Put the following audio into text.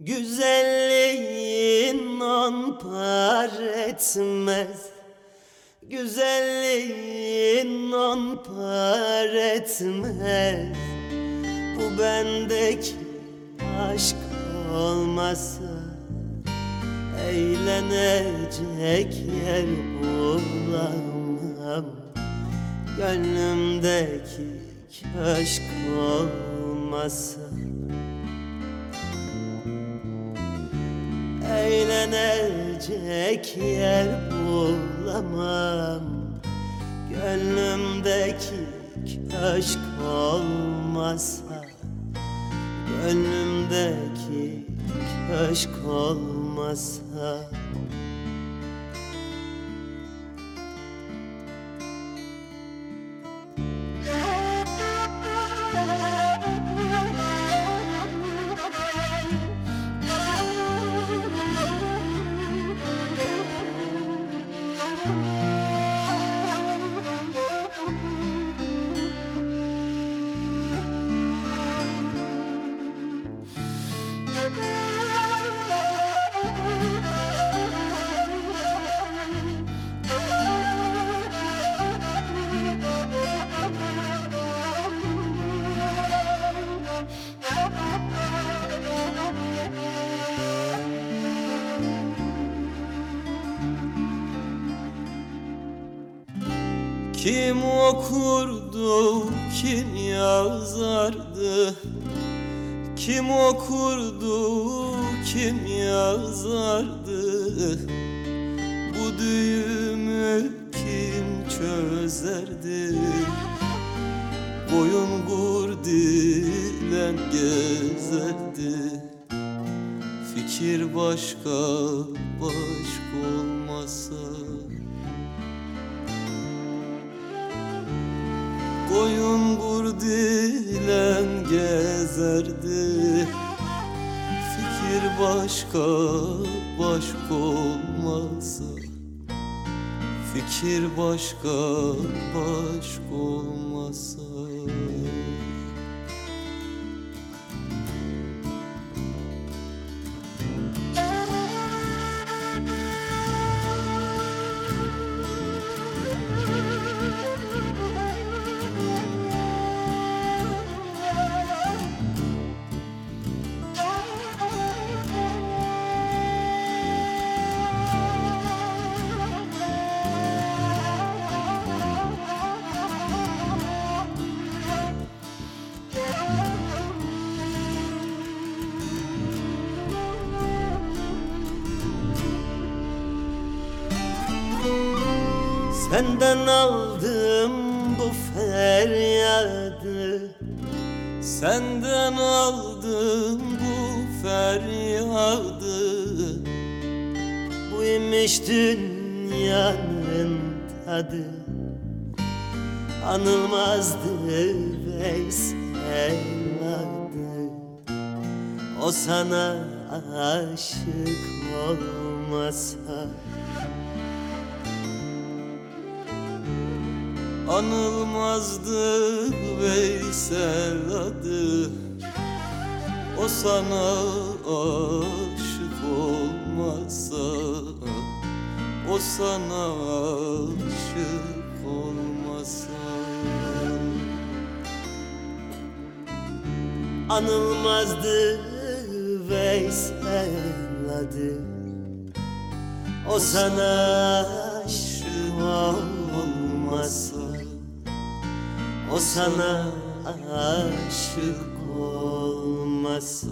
Güzelliğin on etmez. Güzelliğin on etmez. Bu bendeki aşk olmasa Eğlenecek yer bulamam. Gönlümdeki köşk olmasa Eğlenecek yer bulamam. Gönlümdeki köşk olmasa Gönlümdeki köşk olmasa Kim okurdu, kim yazardı? Kim okurdu, kim yazardı? Bu düğümü kim çözerdi? Boyun gurdilen gezerdi. Fikir başka, başka olmasa Koyun gurdilen gezerdi. Fikir başka başka olmasa Fikir başka başka olmasa Senden aldım bu feryadı. Senden aldım bu feryadı. Bu imiş dünyanın tadı. Anılmazdı Veysel adı O sana aşık olmasa Anılmazdı Veysel adı. O sana aşık olmasa O sana aşık olmasa. Anılmazdı Veysel adı. O sana aşık olmasa O sana aşık olmasa